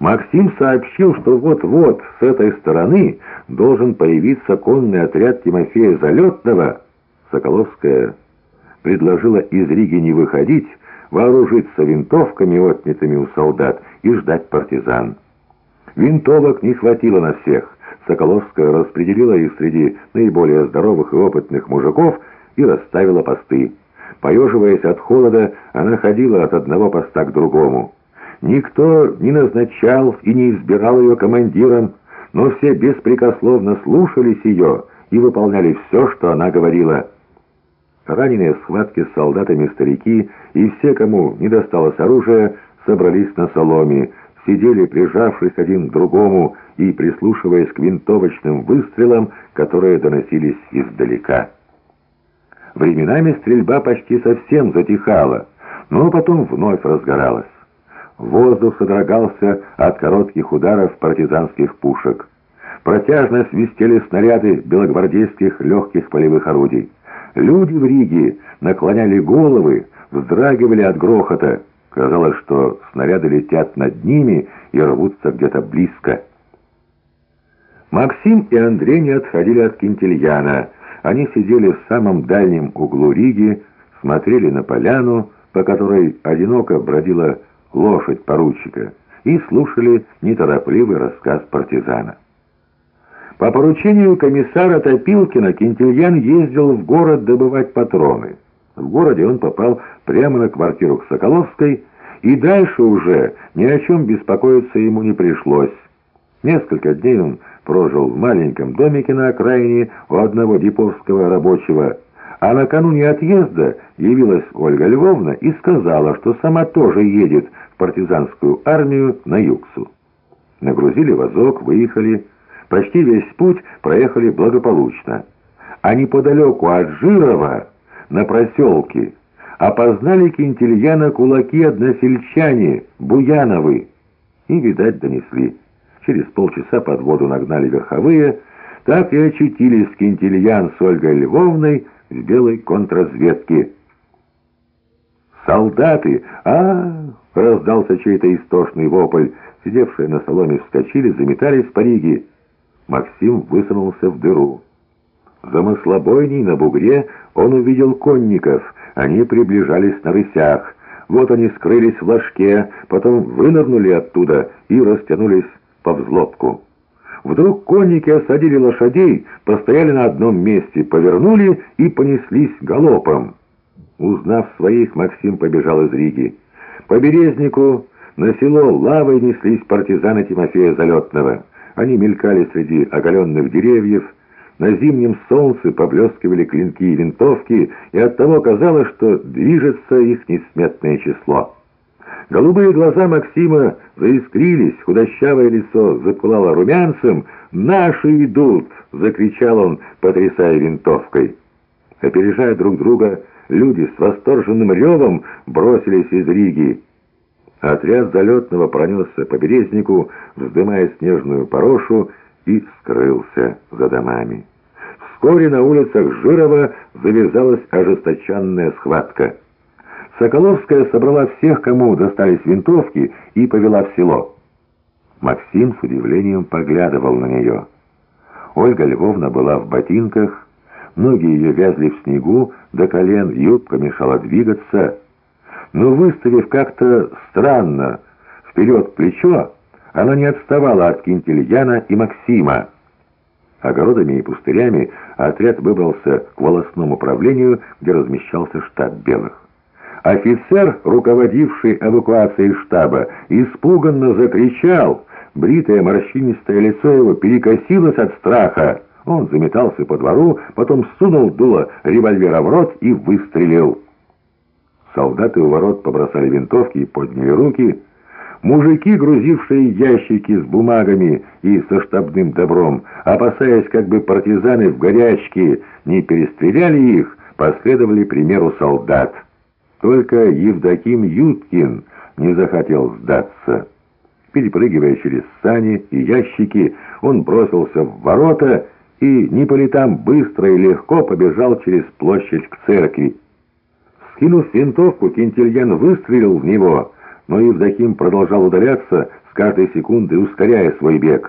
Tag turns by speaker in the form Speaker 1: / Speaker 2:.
Speaker 1: Максим сообщил, что вот-вот с этой стороны должен появиться конный отряд Тимофея Залетного. Соколовская предложила из Риги не выходить, вооружиться винтовками, отнятыми у солдат, и ждать партизан. Винтовок не хватило на всех. Соколовская распределила их среди наиболее здоровых и опытных мужиков и расставила посты. Поеживаясь от холода, она ходила от одного поста к другому. Никто не назначал и не избирал ее командиром, но все беспрекословно слушались ее и выполняли все, что она говорила. Раненые в схватке с солдатами старики и все, кому не досталось оружия, собрались на соломе, сидели, прижавшись один к другому и прислушиваясь к винтовочным выстрелам, которые доносились издалека. Временами стрельба почти совсем затихала, но потом вновь разгоралась. Воздух содрогался от коротких ударов партизанских пушек. Протяжно свистели снаряды белогвардейских легких полевых орудий. Люди в Риге наклоняли головы, вздрагивали от грохота. Казалось, что снаряды летят над ними и рвутся где-то близко. Максим и Андрей не отходили от Кентильяна. Они сидели в самом дальнем углу Риги, смотрели на поляну, по которой одиноко бродила лошадь поручика, и слушали неторопливый рассказ партизана. По поручению комиссара Топилкина Кентильян ездил в город добывать патроны. В городе он попал прямо на квартиру к Соколовской, и дальше уже ни о чем беспокоиться ему не пришлось. Несколько дней он прожил в маленьком домике на окраине у одного диповского рабочего, а накануне отъезда явилась Ольга Львовна и сказала, что сама тоже едет в партизанскую армию на Юксу. Нагрузили вазок, выехали, почти весь путь проехали благополучно. А неподалеку от Жирова, на проселке, опознали Кентильяна кулаки односельчане, Буяновы, и, видать, донесли. Через полчаса под воду нагнали верховые, так и очутились Кентильян с Ольгой Львовной в белой контрразведке. «Солдаты! а, раздался чей-то истошный вопль. Сидевшие на соломе вскочили, заметались по Риге. Максим высунулся в дыру. За маслобойней на бугре он увидел конников. Они приближались на рысях. Вот они скрылись в ложке, потом вынырнули оттуда и растянулись по взлобку. Вдруг конники осадили лошадей, постояли на одном месте, повернули и понеслись галопом. Узнав своих, Максим побежал из Риги. По Березнику на село лавой неслись партизаны Тимофея Залетного. Они мелькали среди оголенных деревьев, на зимнем солнце поблескивали клинки и винтовки, и оттого казалось, что движется их несметное число. Голубые глаза Максима заискрились, худощавое лицо запылало румянцем. «Наши идут!» — закричал он, потрясая винтовкой. Опережая друг друга, люди с восторженным ревом бросились из Риги. Отряд залетного пронесся по березнику, вздымая снежную порошу, и скрылся за домами. Вскоре на улицах Жирова завязалась ожесточенная схватка. Соколовская собрала всех, кому достались винтовки, и повела в село. Максим с удивлением поглядывал на нее. Ольга Львовна была в ботинках, ноги ее вязли в снегу, до колен юбка мешала двигаться. Но выставив как-то странно вперед плечо, она не отставала от Кинтильяна и Максима. Огородами и пустырями отряд выбрался к волосному управлению, где размещался штаб белых. Офицер, руководивший эвакуацией штаба, испуганно закричал. Бритое морщинистое лицо его перекосилось от страха. Он заметался по двору, потом сунул дуло револьвера в рот и выстрелил. Солдаты у ворот побросали винтовки и подняли руки. Мужики, грузившие ящики с бумагами и со штабным добром, опасаясь, как бы партизаны в горячке не перестреляли их, последовали примеру солдат. Только Евдоким Юткин не захотел сдаться. Перепрыгивая через сани и ящики, он бросился в ворота и не по летам быстро и легко побежал через площадь к церкви. Скинув винтовку, Кентильян выстрелил в него, но Евдоким продолжал удаляться, с каждой секундой ускоряя свой бег.